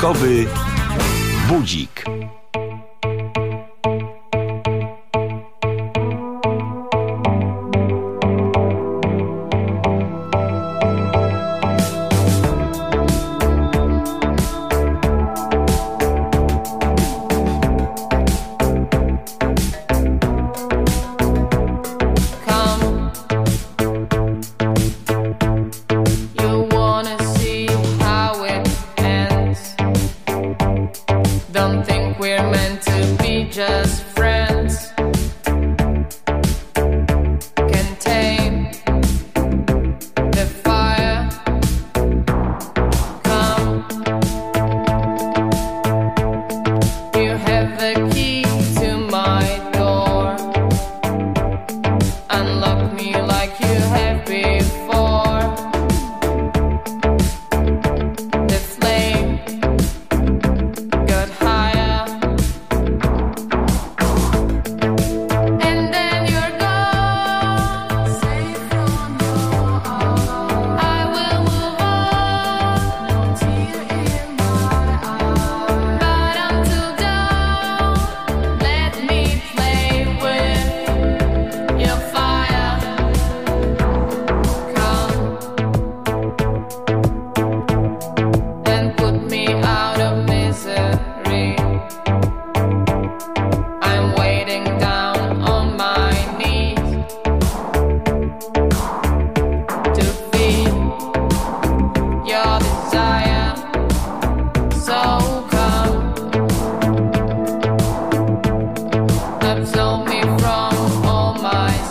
Piątkowy budzik. from all my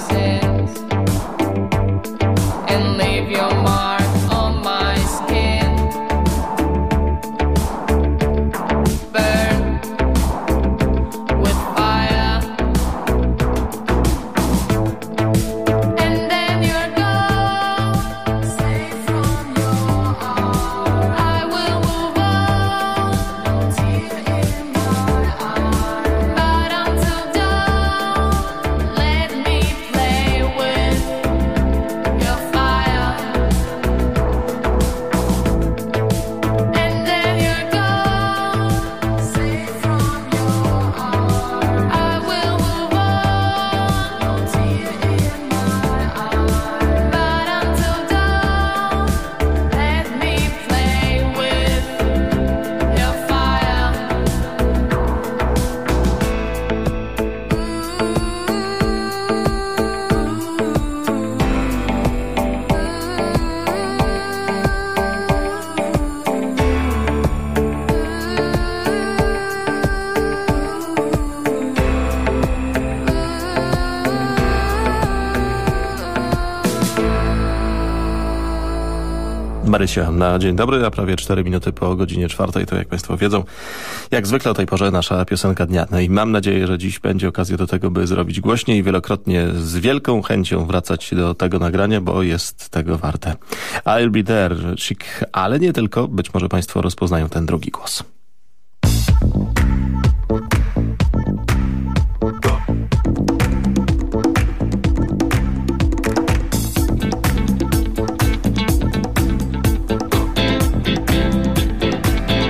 Marysia na dzień dobry, a prawie 4 minuty po godzinie czwartej, to jak Państwo wiedzą, jak zwykle o tej porze nasza piosenka dnia. No i mam nadzieję, że dziś będzie okazja do tego, by zrobić głośniej i wielokrotnie z wielką chęcią wracać do tego nagrania, bo jest tego warte. I'll be there, chic, ale nie tylko, być może Państwo rozpoznają ten drugi głos.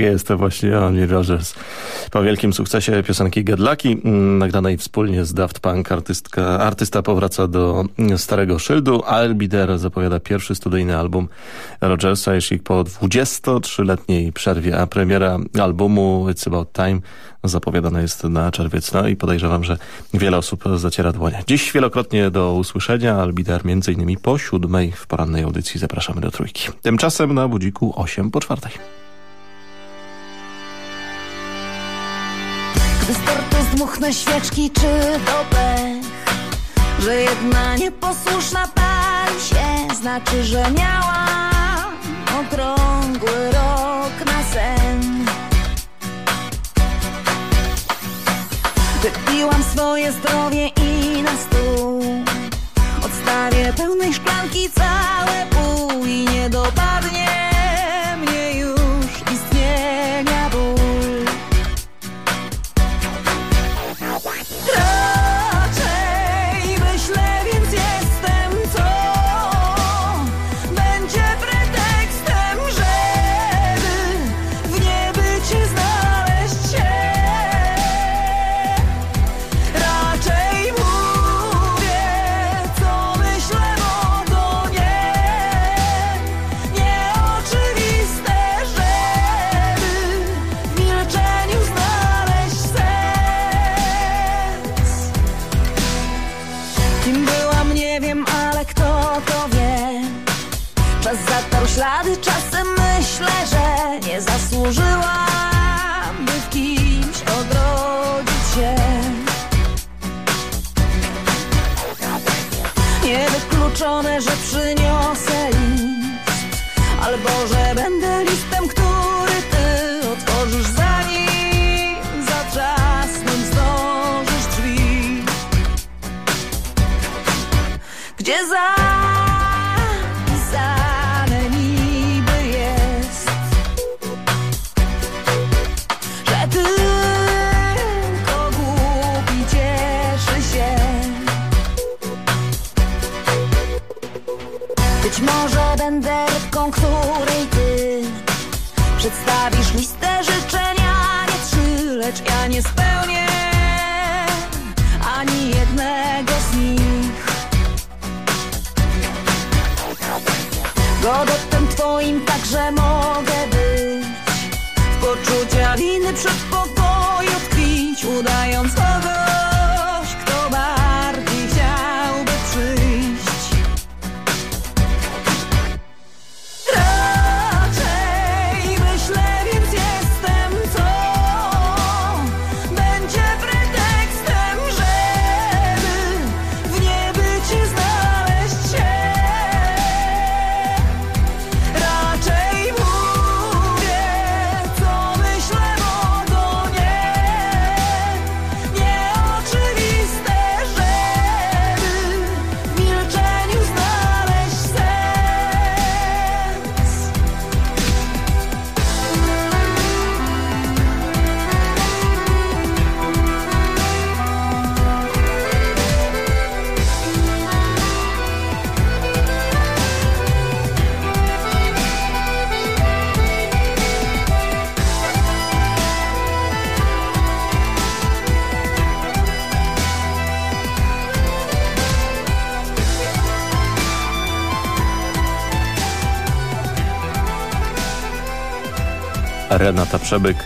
Jest, to właśnie Only Rogers. Po wielkim sukcesie piosenki Get Lucky, mm, nagranej wspólnie z Daft Punk, artystka, artysta powraca do starego szyldu. There zapowiada pierwszy studyjny album Rogersa, jeśli po 23-letniej przerwie, a premiera albumu It's About Time zapowiadana jest na czerwiec. No i podejrzewam, że wiele osób zaciera dłonie. Dziś wielokrotnie do usłyszenia, między innymi po siódmej w porannej audycji zapraszamy do trójki. Tymczasem na budziku 8 po czwartej. Zdmuchnę świeczki czy to pech Że jedna nieposłuszna pali się Znaczy, że miałam okrągły rok na sen. Wypiłam swoje zdrowie i na stół. Odstawię pełnej szklanki całe pół I nie dopadnie Niewykluczone, że przyniosę list. Albo, że będę listem, Renata Przebyk,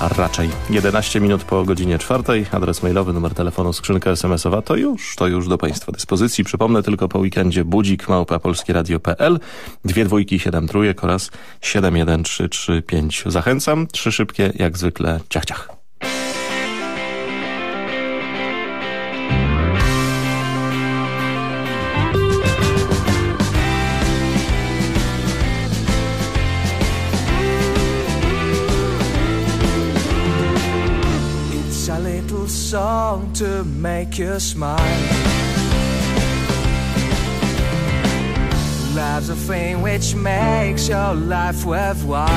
a raczej 11 minut po godzinie czwartej. Adres mailowy, numer telefonu, skrzynka smsowa to już, to już do Państwa dyspozycji. Przypomnę tylko po weekendzie budzik małpa polskieradio.pl, dwie dwójki, siedem trójek oraz 71335. Zachęcam, trzy szybkie, jak zwykle, ciach ciach. Song to make you smile. Love's a thing which makes your life worthwhile.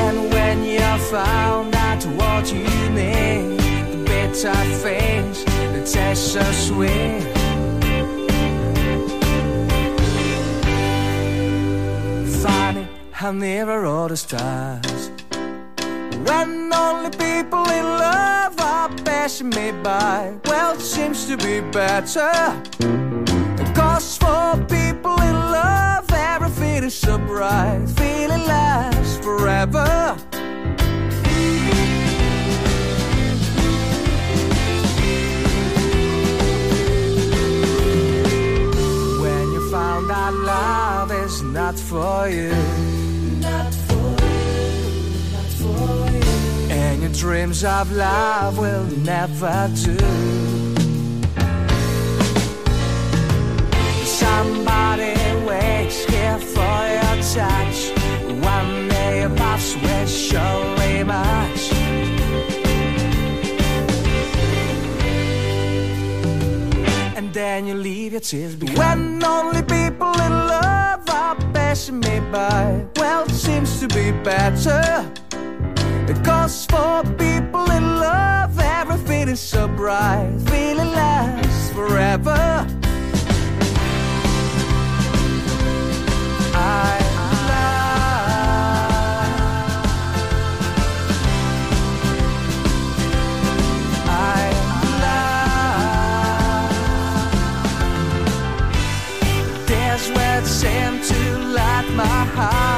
And when you found out what you need, the bitter things that taste so sweet. Funny how nearer all the stars. When only people in love are passing me by, well, it seems to be better. Cause for people in love, everything is so bright, feeling lasts forever. When you found out love is not for you. Not for your dreams of love will never do. Somebody waits here for your touch. One day your boss will surely much. And then you leave your tears behind. When only people in love are passing me by. Well, it seems to be better. Because for people in love, everything is so bright. Feeling lasts forever. I love. I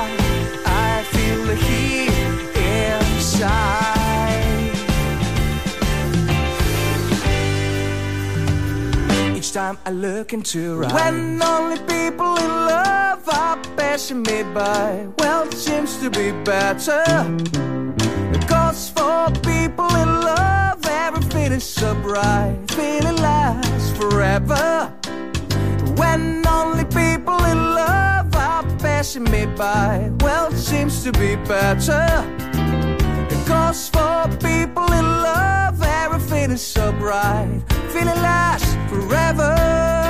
time I look into your eyes. When only people in love are passing me by. Well, it seems to be better. Because for people in love, everything is so bright. Feeling lasts forever. When only people in love are passing me by. Well, it seems to be better. Because for people in love, everything is so bright. Feeling lasts forever.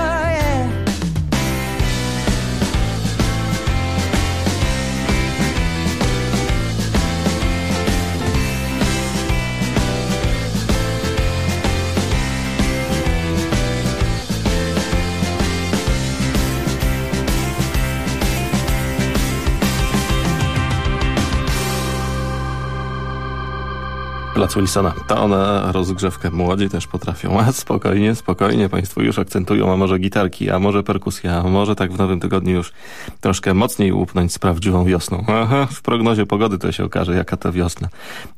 Plac Wilsona. To ona rozgrzewkę młodzi też potrafią. A spokojnie, spokojnie Państwo już akcentują, a może gitarki, a może perkusja, a może tak w nowym tygodniu już troszkę mocniej łupnąć z prawdziwą wiosną. Aha, w prognozie pogody to się okaże, jaka to wiosna.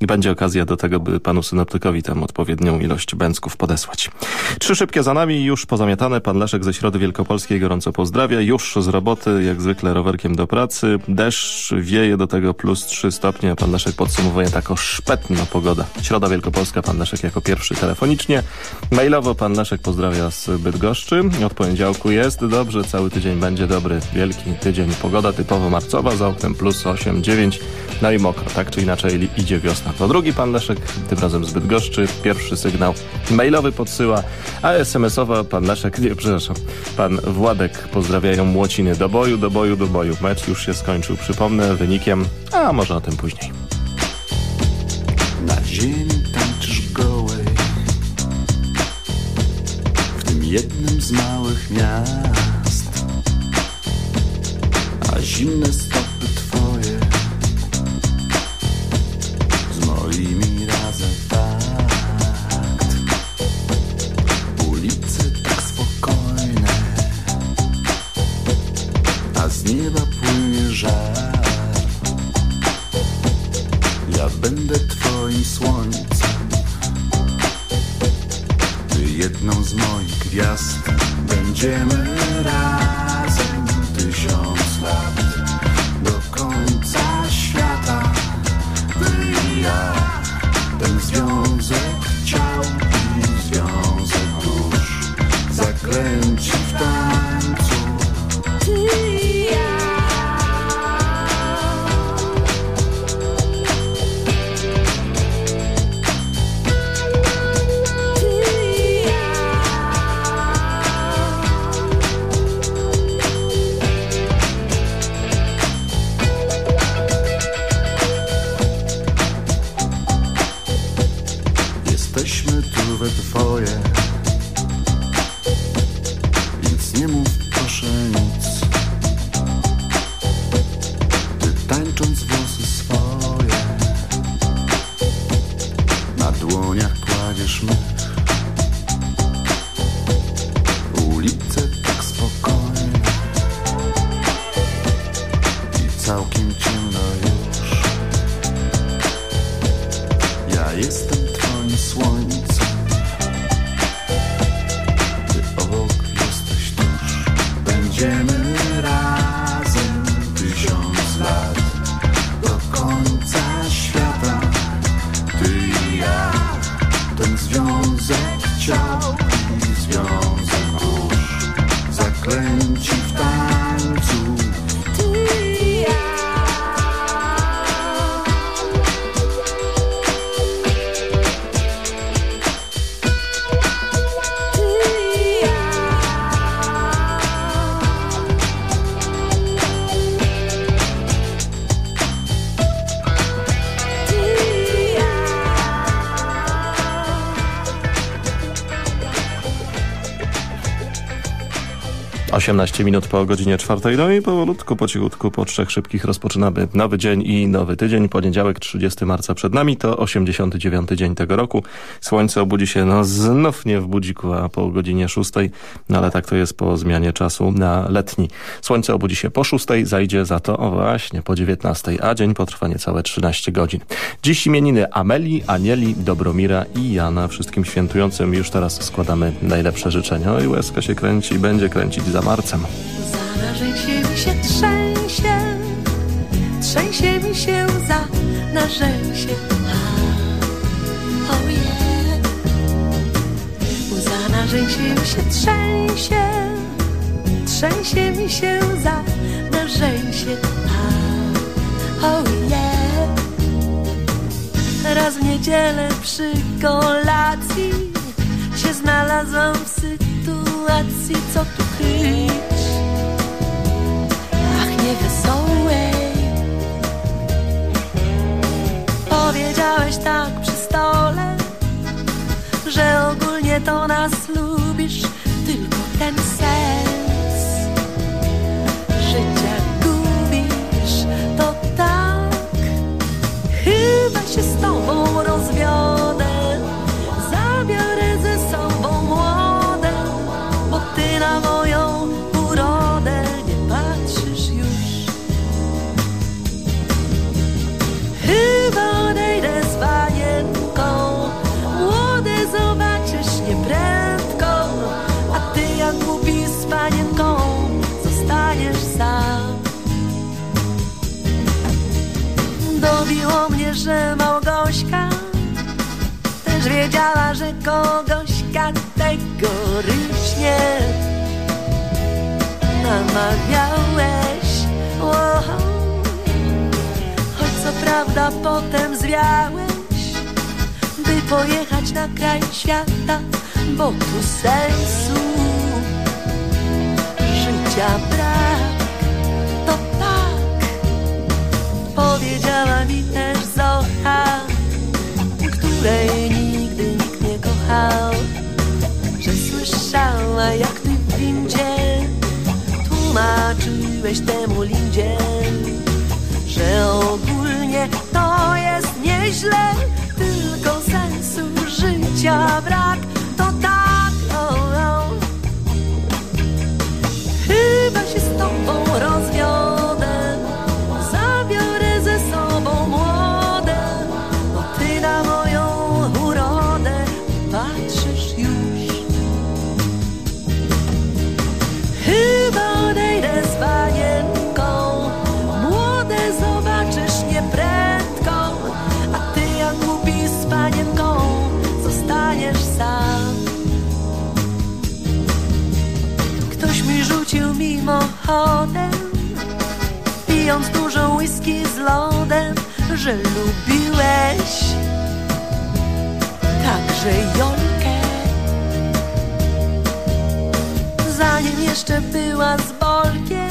I będzie okazja do tego, by panu synoptykowi tam odpowiednią ilość bęcków podesłać. Trzy szybkie za nami, już pozamiatane. Pan Leszek ze Środy Wielkopolskiej gorąco pozdrawia. Już z roboty, jak zwykle rowerkiem do pracy. Deszcz wieje do tego plus 3 stopnie. Pan Leszek podsumowuje taką szpetna pogoda. Środa Wielkopolska, pan Leszek jako pierwszy telefonicznie. Mailowo pan Leszek pozdrawia z Bydgoszczy. Od poniedziałku jest dobrze, cały tydzień będzie dobry, wielki tydzień. Pogoda typowo marcowa, za oknem plus 8, 9, no i mokro, tak czy inaczej idzie wiosna. To drugi pan Leszek, tym razem z Bydgoszczy. Pierwszy sygnał mailowy podsyła, a SMS-owa pan Leszek, nie, przepraszam, pan Władek pozdrawiają Młociny do boju, do boju, do boju. Mecz już się skończył, przypomnę, wynikiem, a może o tym później. Na ziemi tańczysz gołej. W tym jednym z małych miast. A zimne stopy twoje Z moimi razem fakt. Ulice tak spokojne A z nieba płynie żar ja będę twoim słońcem. Ty jedną z moich gwiazd. Będziemy razem tysiąc lat. Do końca świata. Ty i ja. Ten związek ciał i związek dusz. Zaklęci w tańcu 18 minut po godzinie czwartej. No i powolutku, po cichutku, po trzech szybkich rozpoczynamy nowy dzień i nowy tydzień. Poniedziałek 30 marca przed nami to 89 dzień tego roku. Słońce obudzi się, no znów nie w budziku, a po godzinie szóstej, no ale tak to jest po zmianie czasu na letni. Słońce obudzi się po szóstej, zajdzie za to, o właśnie, po 19, a dzień potrwa niecałe 13 godzin. Dziś imieniny Ameli, Anieli, Dobromira i Jana. Wszystkim świętującym już teraz składamy najlepsze życzenia. No i łezka się kręci i będzie kręcić za marcem. Zarażę mi się trzęsie, trzęsie mi się za narzęsie. Łza na rzęsie mi się trzęsie, trzęsie mi się za narzęsie. Oh yeah. Raz w niedzielę przy kolacji się znalazłam w sytuacji, co tu kryć. Ach, niewesołej. Powiedziałeś tak przy stole, że ogólnie to nas lubisz, tylko ten sens życia gubisz. To tak, chyba się z tobą rozwiodę. Że Małgośka też wiedziała, że kogośka tegorocznie namawiałeś. Wow. Choć co prawda potem zwiałeś, by pojechać na kraj świata, bo tu sensu życia brak. Tłumaczyłeś temu lindzie, że ogólnie to jest nieźle, tylko sensu życia brak. Także Jolkę. Zanim jeszcze była z Bolkiem,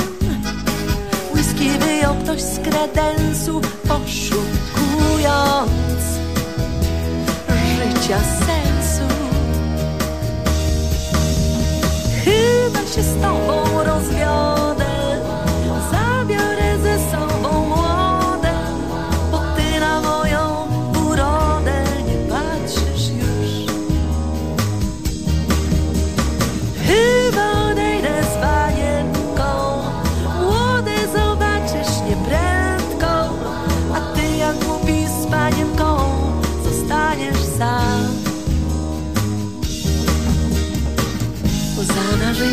whisky wyjął ktoś z kredensu, poszukując życia sensu. Chyba się z tobą rozwiodę,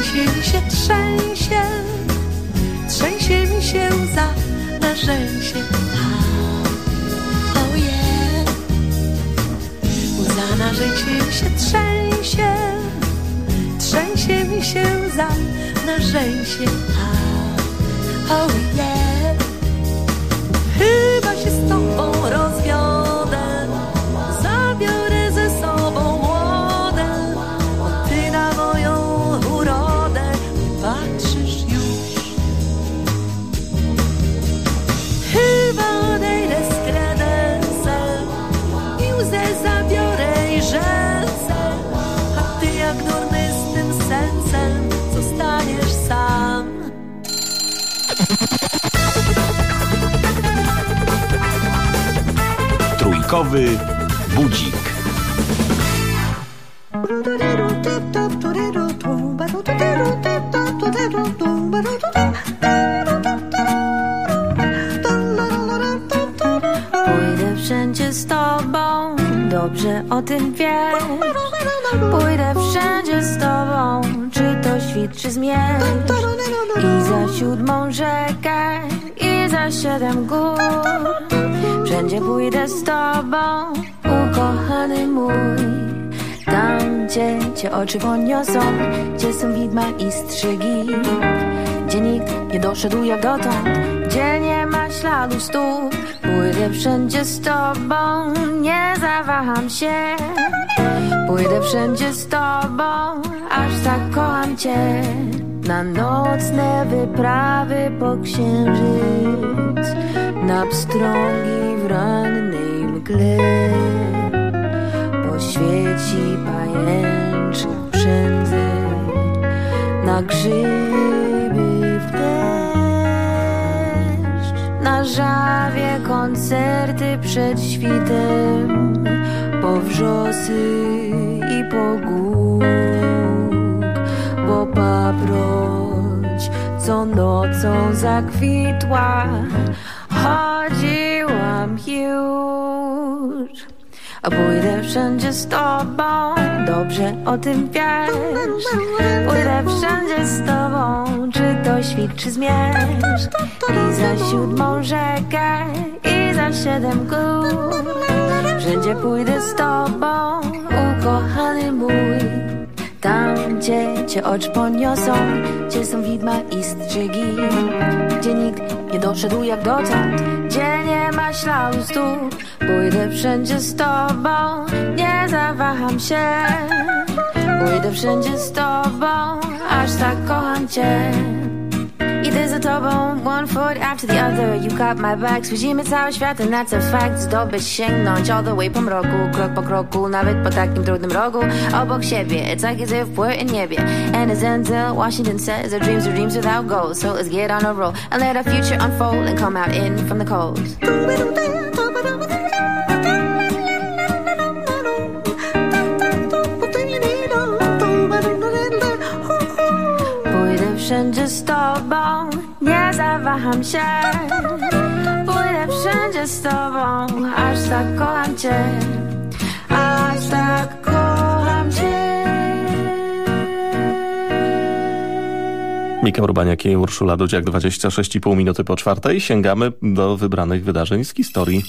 się trzęsie, trzęsie mi się za na rzęsie. Oh yeah. Łza na rzęsie mi się trzęsie, trzęsie mi się za na rzęsie. Oh yeah. Chyba się z tobą rozwiodę, Trójkowy budzik. Pójdę wszędzie z tobą, dobrze o tym wiesz. Pójdę wszędzie z tobą, czy to świt, czy zmierz. I za siódmą rzekę, i za siedem gór. Wszędzie pójdę z tobą, ukochany mój. Tam, gdzie cię oczy poniosą, gdzie są widma i strzygi. Gdzie nikt nie doszedł jak dotąd, gdzie nie ma śladu stóp. Pójdę wszędzie z tobą, nie zawaham się. Pójdę wszędzie z tobą, aż tak kocham cię. Na nocne wyprawy po księżyc, na pstrągi w rannej mgle. Poświeci pajęczy przędzy, na grzyby w deszcz, na żawie koncerty przed świtem, po wrzosy i po bo paproć co nocą zakwitła, chodziłam już. A pójdę wszędzie z tobą, dobrze o tym wiesz. Pójdę wszędzie z tobą, czy to świt, czy zmierz. I za siódmą rzekę, i za siedem gór. Wszędzie pójdę z tobą, ukochany mój. Tam, gdzie cię oczy poniosą, gdzie są widma i strzygi. Gdzie nikt nie doszedł jak dotąd, gdzie nie ma śladu stóp. Pójdę wszędzie z tobą, nie zawaham się. Pójdę wszędzie z tobą, aż tak kocham cię. Idę za tobą, one foot after the other. You got my back, słyszimy cały świat and that's a fact. Zdobyć sięgnąć all the way po mroku Krok po kroku, nawet po takim trudnym rogu Obok siebie, it's like as if we're in niebie And as Denzel Washington says Our dreams are dreams without goals. So let's get on a roll And let our future unfold And come out in from the cold wszędzie z tobą, nie zawaham się. Pójdę wszędzie z tobą, aż tak kocham cię. Aż tak kocham cię. Mika Urbaniak i Urszula Dudziak, 26,5 minuty po czwartej. Sięgamy do wybranych wydarzeń z historii.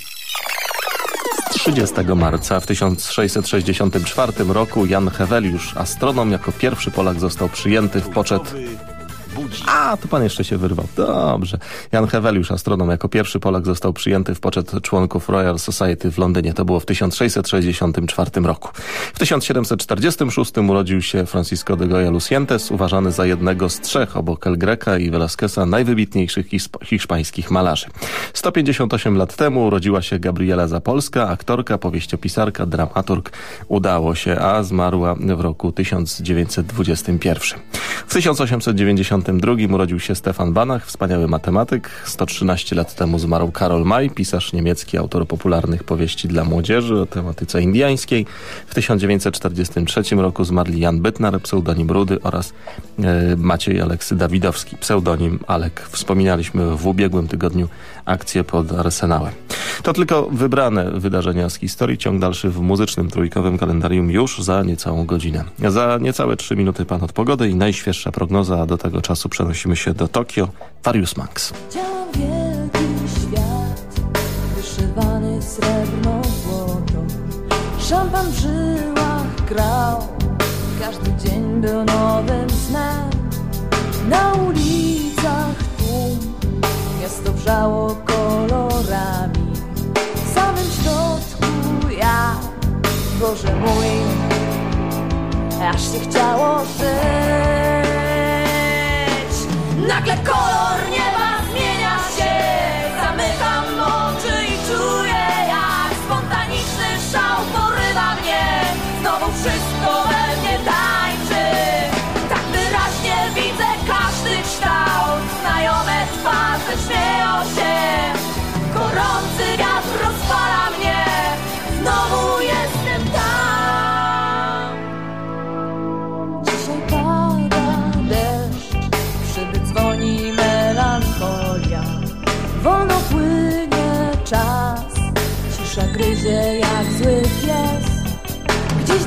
30 marca w 1664 roku Jan Heweliusz, astronom, jako pierwszy Polak został przyjęty w poczet A, tu pan jeszcze się wyrwał. Dobrze. Jan Heweliusz, astronom, jako pierwszy Polak został przyjęty w poczet członków Royal Society w Londynie. To było w 1664 roku. W 1746 urodził się Francisco de Goya Lucientes, uważany za jednego z trzech obok El Greca i Velázqueza najwybitniejszych hiszpańskich malarzy. 158 lat temu urodziła się Gabriela Zapolska, aktorka, powieściopisarka, dramaturg. Udało się, a zmarła w roku 1921. W 1892 urodził się Stefan Banach, wspaniały matematyk. 113 lat temu zmarł Karol May, pisarz niemiecki, autor popularnych powieści dla młodzieży o tematyce indiańskiej. W 1943 roku zmarli Jan Bytnar, pseudonim Rudy oraz e, Maciej Aleksy Dawidowski, pseudonim Alek. Wspominaliśmy w ubiegłym tygodniu akcję pod Arsenałem. To tylko wybrane wydarzenia z historii. Ciąg dalszy w muzycznym trójkowym kalendarium już za niecałą godzinę. Za niecałe trzy minuty pan od pogody i najświeższa prognoza, do tego czasu przenosimy się do Tokio. Varius Max. Widziałam wielki świat Wyszywany srebrną złotą Szampan w żyłach grał Każdy dzień był nowym snem Na ulicach tłum Miasto wrzało kolorami W samym środku ja Boże mój Aż się chciało żyć Nagle kolor nieba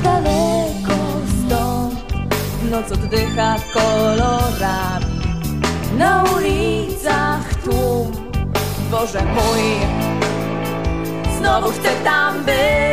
daleko stąd noc oddycha kolorami. Na ulicach tłum, Boże mój, znowu chcę tam być.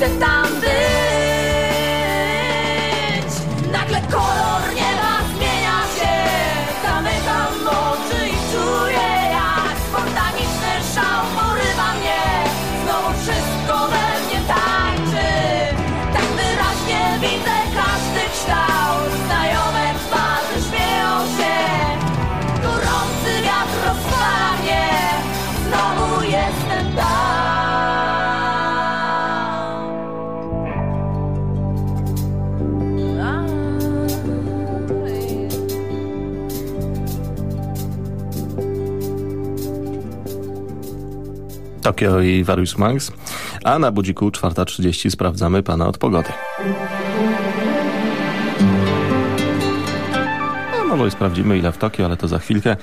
Znowu Tokio i Varius Max. A na budziku 4.30 sprawdzamy pana od pogody. No, może i sprawdzimy ile w Tokio, ale to za chwilkę.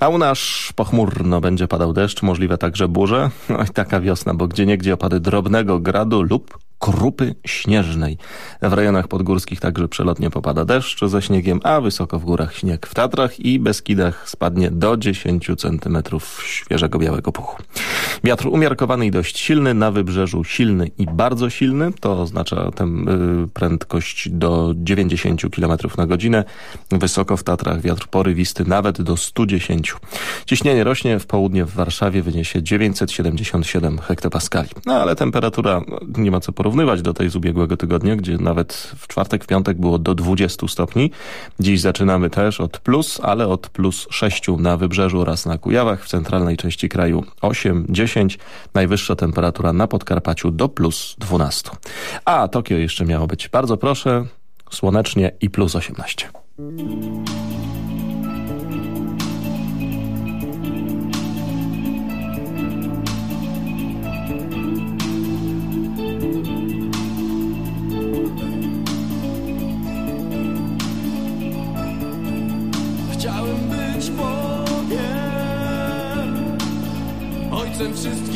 A u nas pochmurno będzie padał deszcz, możliwe także burze. No i taka wiosna, bo gdzie niegdzie opady drobnego gradu lub krupy śnieżnej. W rejonach podgórskich także przelotnie popada deszcz ze śniegiem, a wysoko w górach śnieg. W Tatrach i Beskidach spadnie do 10 cm świeżego białego puchu. Wiatr umiarkowany i dość silny, na wybrzeżu silny i bardzo silny, to oznacza tę y, prędkość do 90 km na godzinę. Wysoko w Tatrach wiatr porywisty nawet do 110. Ciśnienie rośnie, w południe w Warszawie wyniesie 977 hektopaskali. No ale temperatura no, nie ma co porównywać do tej z ubiegłego tygodnia, gdzie nawet w czwartek, w piątek było do 20 stopni. Dziś zaczynamy też od plus, ale od plus 6 na wybrzeżu oraz na Kujawach, w centralnej części kraju 8, 10, najwyższa temperatura na Podkarpaciu do plus 12. A Tokio jeszcze miało być, bardzo proszę, słonecznie i plus 18. Chciałem just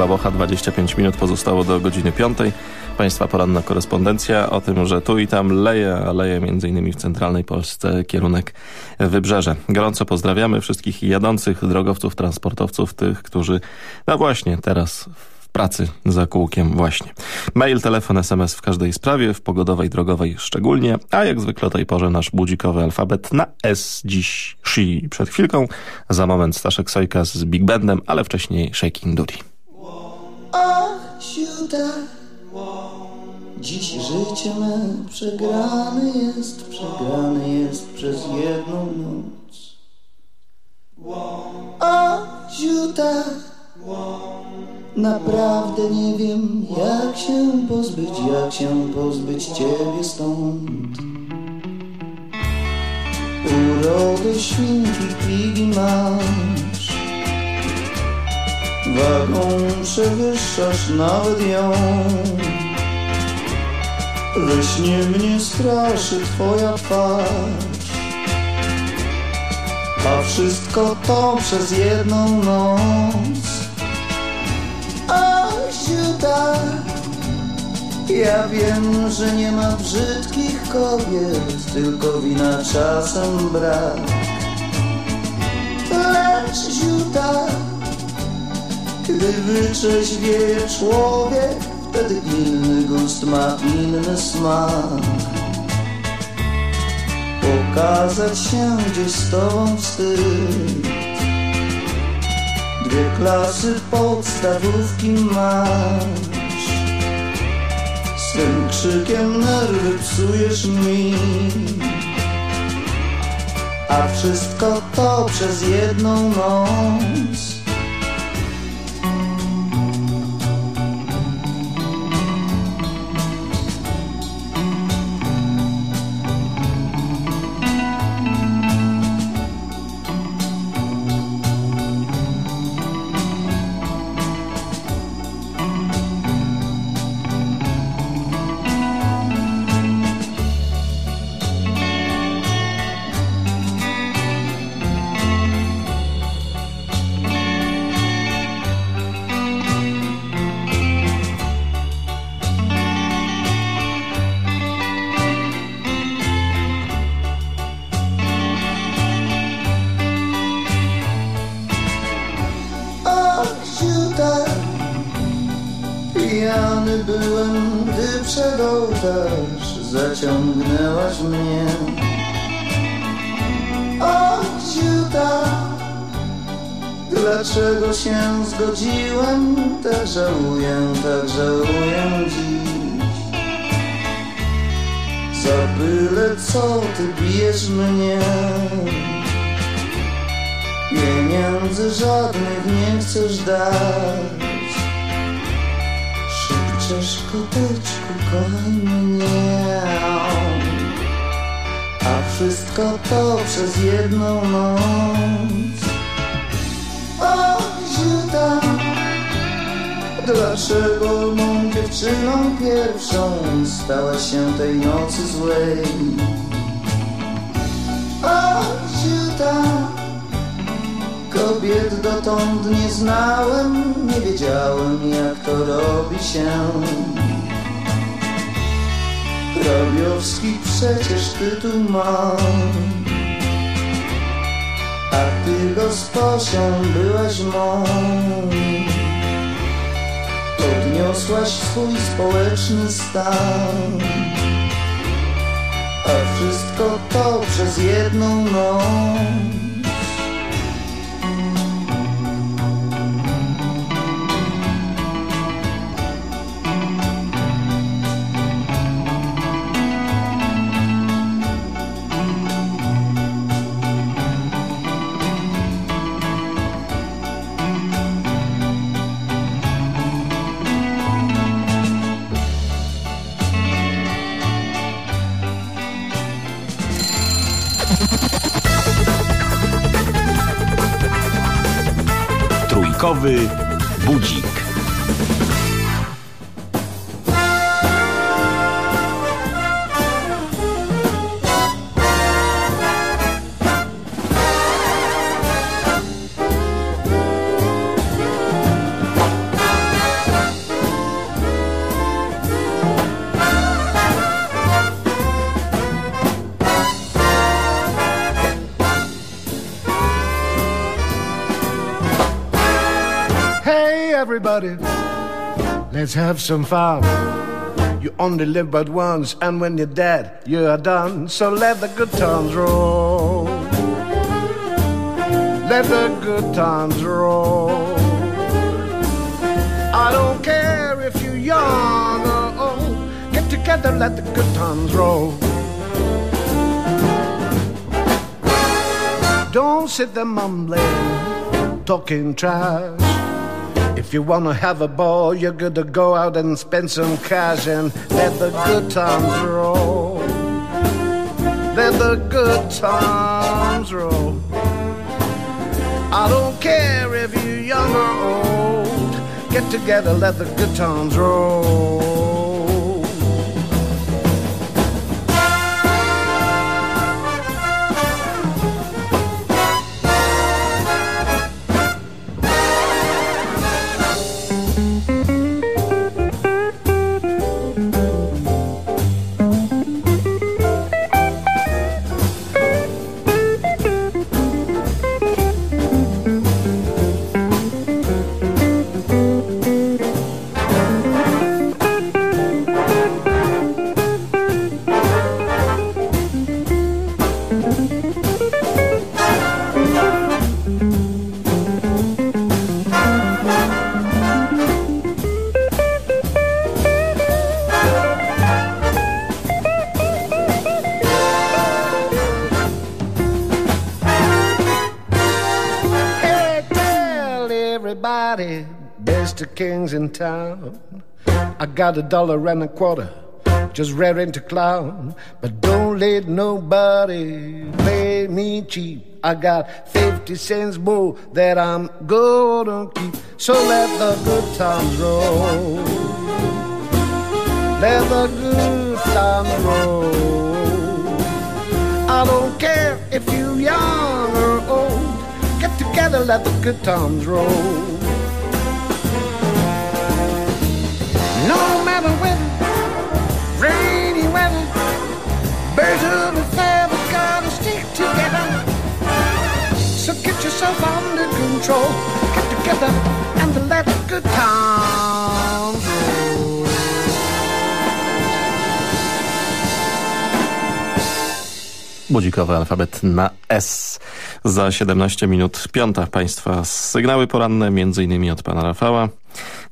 Łabocha, 25 minut pozostało do godziny 5. Państwa poranna korespondencja o tym, że tu i tam leje, a leje m.in. w centralnej Polsce kierunek Wybrzeże. Gorąco pozdrawiamy wszystkich jadących drogowców, transportowców, tych, którzy no właśnie teraz pracy za kółkiem właśnie. Mail, telefon, SMS w każdej sprawie, w pogodowej, drogowej szczególnie, a jak zwykle o tej porze nasz budzikowy alfabet na S dziś Shi przed chwilką, za moment Staszek Sojka z Big Bandem, ale wcześniej Shaking Duty. Ach, siuta, dziś życie me przegrane jest, przegrane jest przez jedną noc. Ach, siuta, Naprawdę nie wiem, jak się pozbyć, jak się pozbyć ciebie stąd. Urodę świnki pigi masz, wagą przewyższasz nawet ją. We śnie mnie straszy twoja twarz, a wszystko to przez jedną noc. Siuta Ja wiem, że nie ma brzydkich kobiet Tylko wina czasem brak. Lecz ziuta Gdy wyczeźwieje człowiek Wtedy inny gust ma inny smak. Pokazać się gdzieś z tobą wstyd. Dwie klasy podstawówki masz. Z tym krzykiem nerwy psujesz mi. A wszystko to przez jedną noc zaciągnęłaś mnie. O ciuta Dlaczego się zgodziłem Tak żałuję, tak żałuję dziś. Za byle co ty bijesz mnie. Pieniędzy żadnych nie chcesz dać. Szybczesz koteczku, kochaj mnie A wszystko to przez jedną noc O, ziuta Dlaczego mą dziewczyną pierwszą Stałaś się tej nocy złej? O, ziuta Kobiet dotąd nie znałem, nie wiedziałem jak to robi się. Robiowski przecież tytuł ma, a ty gosposią byłaś mą. Podniosłaś swój społeczny stan, a wszystko to przez jedną noc. Let's have some fun. You only live but once, and when you're dead, you are done. So let the good times roll. Let the good times roll. I don't care if you're young or old. Get together, let the good times roll. Don't sit there mumbling, talking trash. If you wanna have a ball, you're to go out and spend some cash and let the good times roll. Let the good times roll. I don't care if you're young or old. Get together, let the good times roll. Got a dollar and a quarter, just raring to clown. But don't let nobody play me cheap. I got 50 cents more that I'm gonna keep. So let the good times roll. Let the good times roll. I don't care if you're young or old. Get together, let the good times roll. Birds of a feather gotta stick together. So get yourself under control, get together and let good times roll. Budzikowy alfabet na S. Za 17 minut piąta Państwa sygnały poranne, między innymi od pana Rafała.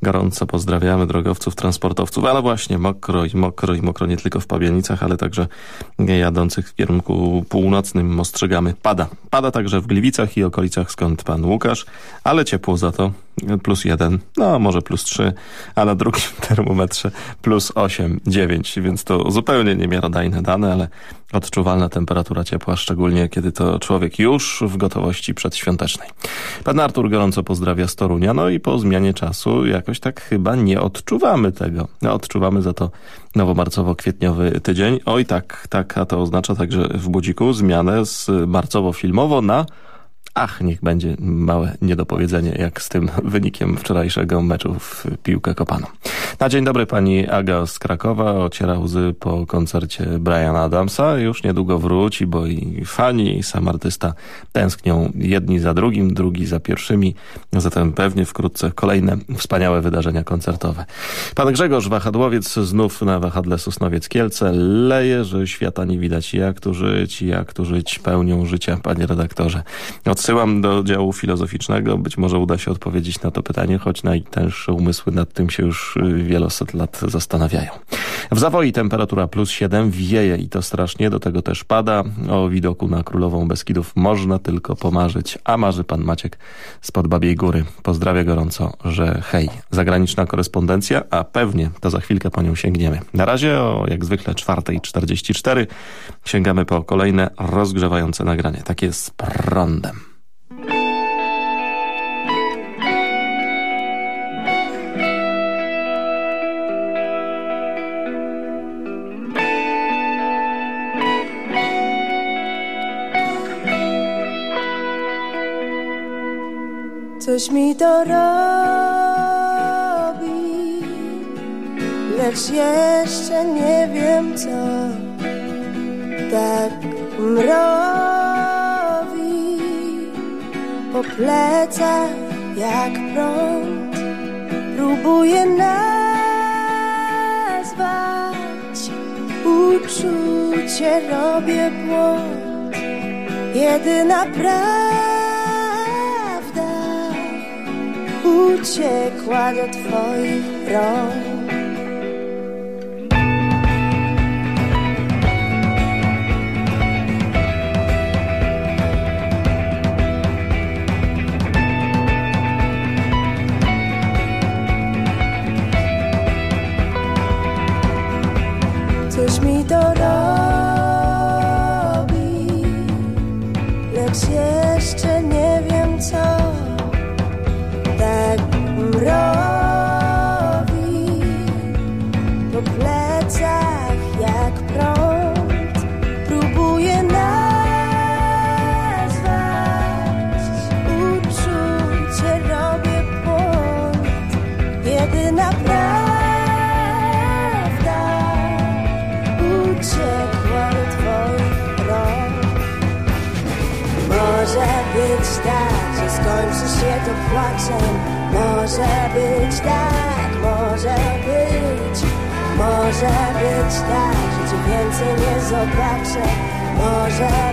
Gorąco pozdrawiamy drogowców, transportowców, ale właśnie mokro i mokro i mokro nie tylko w Pabianicach, ale także jadących w kierunku północnym ostrzegamy pada. Pada także w Gliwicach i okolicach skąd pan Łukasz, ale ciepło za to plus jeden, no może plus trzy, a na drugim termometrze plus osiem, dziewięć, więc to zupełnie niemiarodajne dane, ale odczuwalna temperatura ciepła, szczególnie kiedy to człowiek już w gotowości przedświątecznej. Pan Artur gorąco pozdrawia z Torunia, no i po zmianie czasu jakoś tak chyba nie odczuwamy tego. No, odczuwamy za to nowomarcowo-kwietniowy tydzień. Oj tak, tak, a to oznacza także w Budziku zmianę z marcowo-filmowo na Ach, niech będzie małe niedopowiedzenie, jak z tym wynikiem wczorajszego meczu w piłkę kopaną. Na dzień dobry pani Aga z Krakowa ociera łzy po koncercie Briana Adamsa. Już niedługo wróci, bo i fani, i sam artysta tęsknią jedni za drugim, drugi za pierwszymi. Zatem pewnie wkrótce kolejne wspaniałe wydarzenia koncertowe. Pan Grzegorz Wahadłowiec znów na wahadle Sosnowiec-Kielce leje, że świata nie widać. Jak tu żyć, jak tu żyć pełnią życia, panie redaktorze. Od Odsyłam do działu filozoficznego. Być może uda się odpowiedzieć na to pytanie, choć najtęższe umysły nad tym się już y, wieloset lat zastanawiają. W Zawoi temperatura plus 7, wieje i to strasznie, do tego też pada. O widoku na Królową Beskidów można tylko pomarzyć, a marzy pan Maciek spod Babiej Góry. Pozdrawia gorąco, że hej, zagraniczna korespondencja, a pewnie to za chwilkę po nią sięgniemy. Na razie o jak zwykle 4.44 sięgamy po kolejne rozgrzewające nagranie. Takie jest prądem. Coś mi to robi, lecz jeszcze nie wiem co. Tak mrowi po plecach jak prąd. próbuję nazwać Uczucie robię błąd Jedyna prawda Uciekła do twoich rąk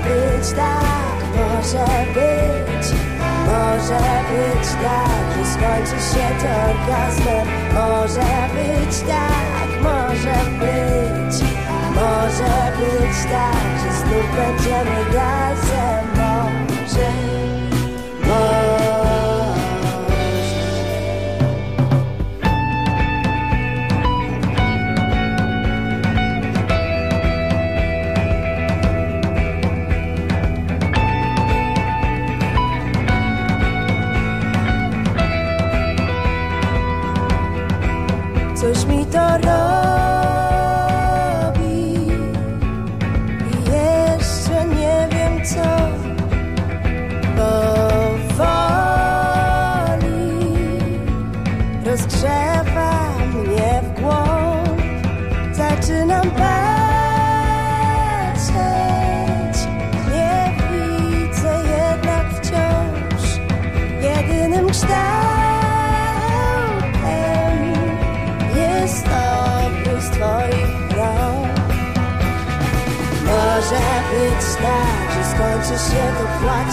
być tak, może być. Może być tak, że skończy się to orgazmem. Może być tak, może być. Może być tak, że znów będziemy razem. Może. Victoria.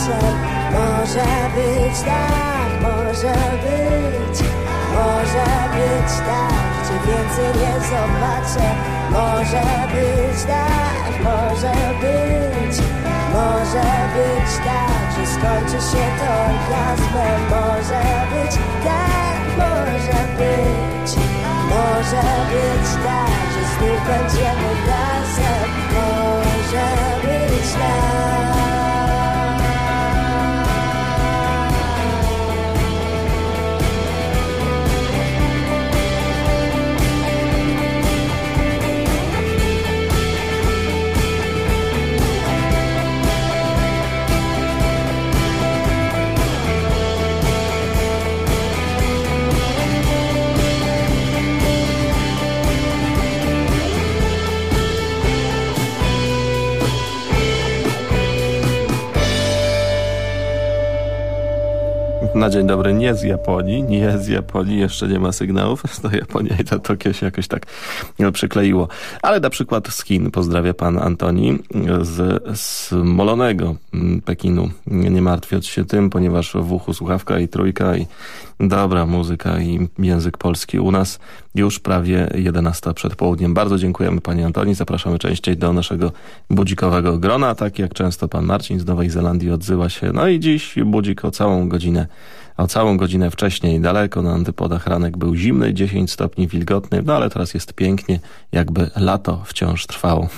Płaczem. Może być tak, może być. Może być tak, cię więcej nie zobaczę. Może być tak, może być. Może być tak, że skończy się to orgazmem. Może być tak, może być. Może być tak, że znów będziemy razem. Może być tak. Dzień dobry, nie z Japonii, nie z Japonii, jeszcze nie ma sygnałów. To Japonia i to Tokio się jakoś tak przykleiło. Ale na przykład z Chin pozdrawia pan Antoni z Smolonego Pekinu. Nie martwiąc się tym, ponieważ w uchu słuchawka i trójka i dobra muzyka i język polski u nas już prawie 11 przed południem. Bardzo dziękujemy pani Antoni. Zapraszamy częściej do naszego budzikowego grona. Tak jak często pan Marcin z Nowej Zelandii odzywa się. No i dziś budzik o całą godzinę o całą godzinę wcześniej daleko na antypodach ranek był zimny, 10 stopni wilgotny, no ale teraz jest pięknie, jakby lato wciąż trwało.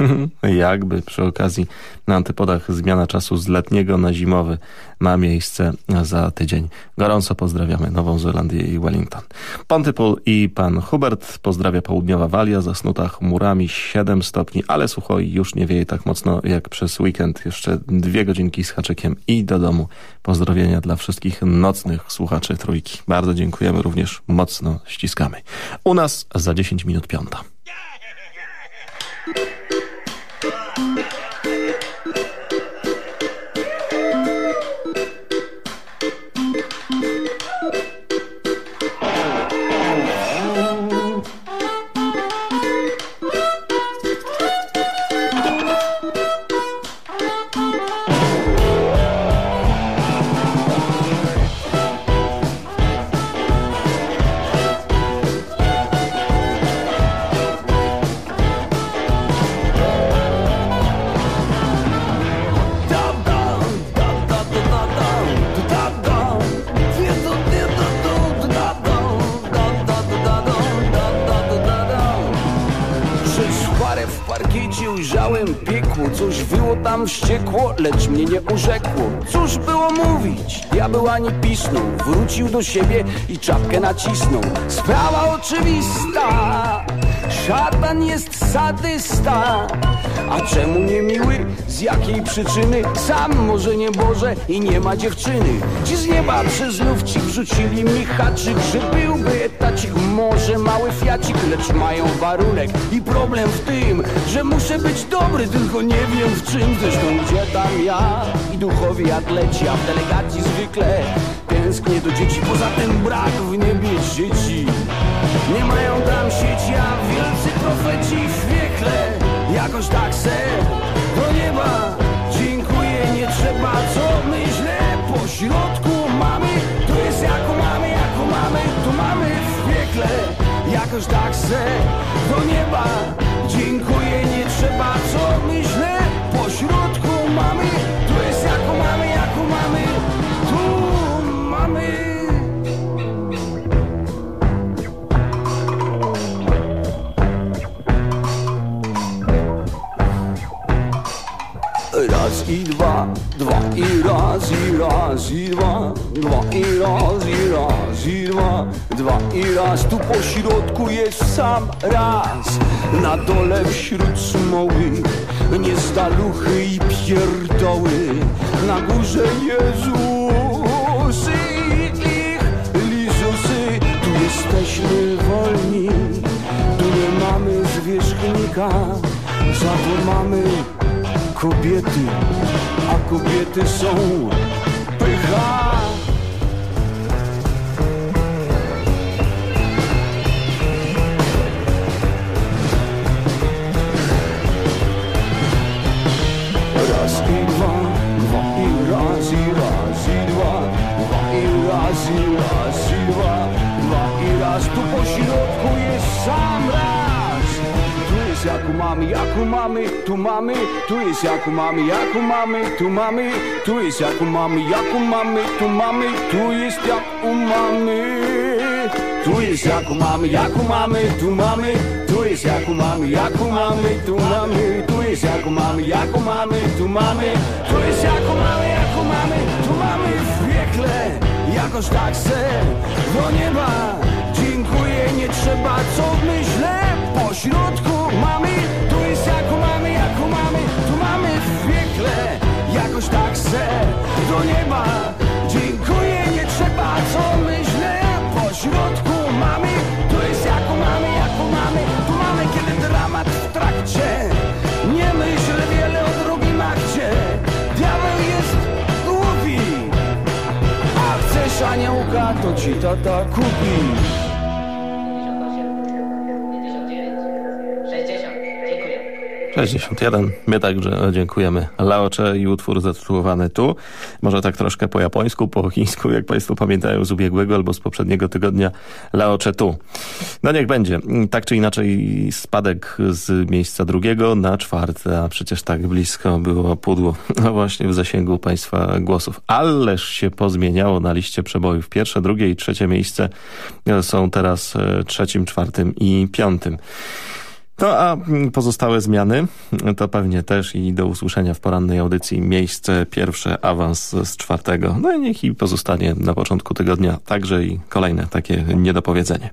jakby przy okazji na antypodach zmiana czasu z letniego na zimowy ma miejsce za tydzień. Gorąco pozdrawiamy Nową Zelandię i Wellington. Pontypool i pan Hubert pozdrawia południowa Walia, zasnuta chmurami 7 stopni, ale sucho już nie wieje tak mocno jak przez weekend. Jeszcze dwie godzinki z haczykiem i do domu. Pozdrowienia dla wszystkich nocnych słuchaczy Trójki. Bardzo dziękujemy, również mocno ściskamy. U nas za 10 minut piąta. Urzekło Cóż było mówić? Diabeł ani pisnął Wrócił do siebie i czapkę nacisnął. Sprawa oczywista Szatan jest sadysta. A czemu nie miły? Z jakiej przyczyny? Sam może nie Boże i nie ma dziewczyny. Ci z nieba przez ci wrzucili mi haczyk Że byłby etacik, może mały fiacik Lecz mają warunek. I problem w tym Że muszę być dobry, tylko nie wiem w czym. Zresztą gdzie tam ja i duchowi atleci A w delegacji zwykle tęsknię do dzieci. Poza tym brak w niebie dzieci. Nie mają tam sieci, a wielcy profeci w piekle. Jakoś tak se do nieba Dziękuję, nie trzeba, co myślę Po środku mamy, tu jest jako mamy, jako mamy Tu mamy w Jakoś tak se do nieba Dziękuję, nie trzeba, co myślę Po środku mamy, tu jest jako mamy, jako mamy Tu mamy. Raz i dwa i raz i raz i dwa Dwa i raz i raz i dwa Dwa i raz. Tu po środku jest sam raz. Na dole wśród smoły Nie staluchy i pierdoły. Na górze Jezusy i ich Lizusy. Tu jesteśmy wolni. Tu nie mamy zwierzchnika. Za to mamy kobiety, a kobiety są pycha. Raz i dwa, dwa i raz i raz i dwa, dwa i raz i raz i dwa, dwa i raz. Tu po środku jest sam raz. Jest jak u mamy, jak u mamy, tu mamy, tu jest jak u mamy, jak u mamy, tu mamy, tu jest jak u mamy, jak u mamy, tu mamy, tu jest jak u mamy. Tu jest jak u mamy, jak u mamy, tu mamy, tu jest jak u mamy, jak u mamy, tu mamy, tu jest jak u mamy, jak u mamy, tu mamy, tu jest jak u mamy, jak u mamy, tu mamy w piekle, jakoś tak se do nieba. Dziękuję, nie trzeba, co myślę, po środku mamy, tu jest jak u mamy, jak u mamy, tu mamy w piekle, jakoś tak se do nieba. Dziękuję, nie trzeba, co myślę, po środku mamy, tu jest jak u mamy, jak u mamy, tu mamy, kiedy dramat w trakcie. Nie myśl wiele o drugim akcie, diabeł jest głupi, a chcesz aniołka, to ci tata kupi. 61. My także dziękujemy Laocze i utwór zatytułowany tu. Może tak troszkę po japońsku, po chińsku, jak Państwo pamiętają z ubiegłego albo z poprzedniego tygodnia Laocze tu. No niech będzie. Tak czy inaczej spadek z miejsca drugiego na czwarte, a przecież tak blisko było pudło. No właśnie w zasięgu Państwa głosów. Ależ się pozmieniało na liście przebojów. Pierwsze, drugie i trzecie miejsce są teraz e, trzecim, czwartym i piątym. No a pozostałe zmiany to pewnie też i do usłyszenia w porannej audycji miejsce pierwsze, awans z czwartego. No i niech i pozostanie na początku tygodnia także i kolejne takie niedopowiedzenie.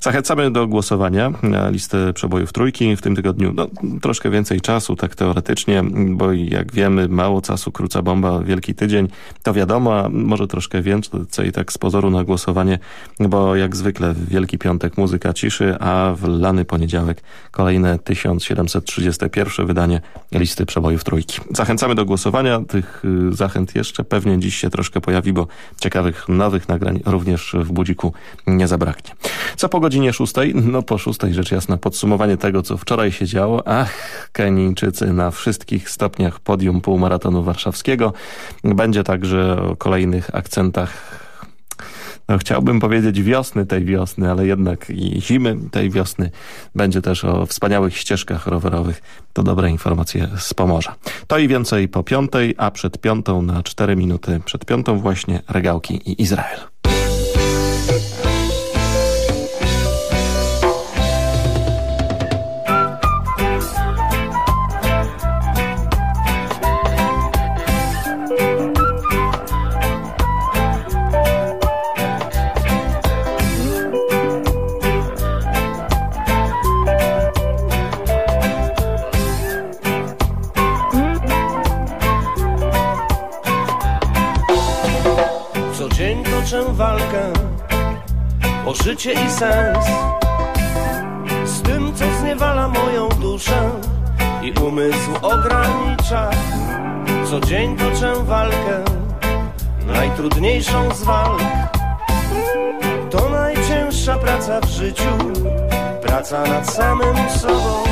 Zachęcamy do głosowania na listę przebojów trójki. W tym tygodniu no, troszkę więcej czasu, tak teoretycznie, bo jak wiemy mało czasu, króca bomba, wielki tydzień. To wiadomo, a może troszkę więcej tak z pozoru na głosowanie, bo jak zwykle w Wielki Piątek muzyka ciszy, a w lany poniedziałek kolejne 1731 wydanie listy przebojów trójki. Zachęcamy do głosowania. Tych y, zachęt jeszcze pewnie dziś się troszkę pojawi, bo ciekawych nowych nagrań również w Budziku nie zabraknie. Co po godzinie szóstej? No po szóstej rzecz jasna podsumowanie tego, co wczoraj się działo. Ach, Kenijczycy na wszystkich stopniach podium półmaratonu warszawskiego. Będzie także o kolejnych akcentach no, chciałbym powiedzieć wiosny tej wiosny, ale jednak i zimy tej wiosny. Będzie też o wspaniałych ścieżkach rowerowych. To dobre informacje z Pomorza. To i więcej po piątej, a przed piątą na cztery minuty przed piątą właśnie Regałki i Izrael. Życie i sens. Z tym, co zniewala moją duszę I umysł ogranicza. Co dzień toczę walkę Najtrudniejszą z walk. To najcięższa praca w życiu Praca nad samym sobą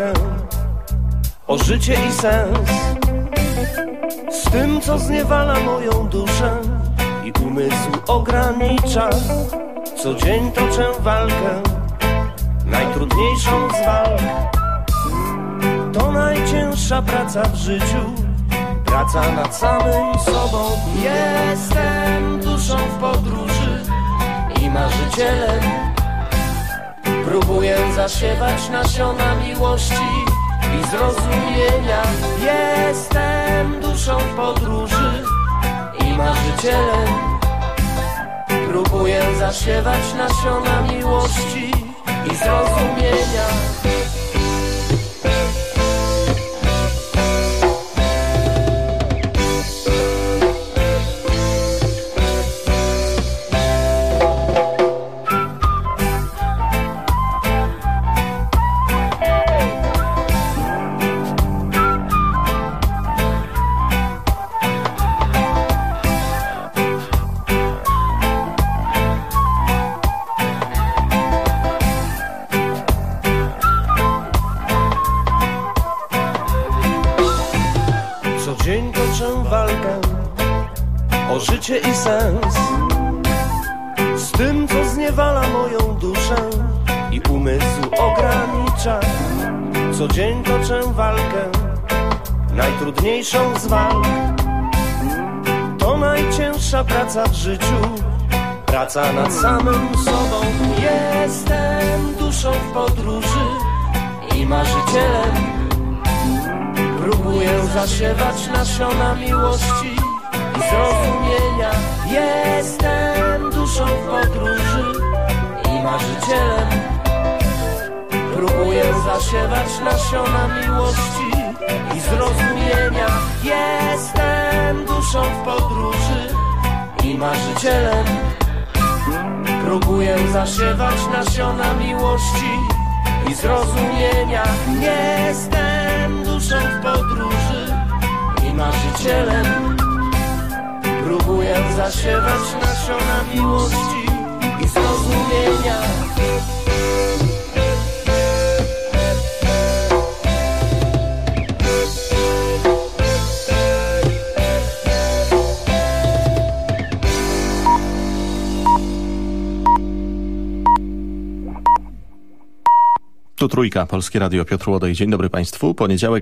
walkę o życie i sens. Z tym, co zniewala moją duszę i umysł ogranicza. Co dzień toczę walkę, najtrudniejszą z walk. To najcięższa praca w życiu, praca nad samym sobą. Jestem duszą w podróży i marzycielem Próbuję zasiewać nasiona miłości i zrozumienia. Jestem duszą podróży i marzycielem. Próbuję zasiewać nasiona miłości i zrozumienia trójka, Polskie Radio, Piotr Łodej. Dzień dobry Państwu. Poniedziałek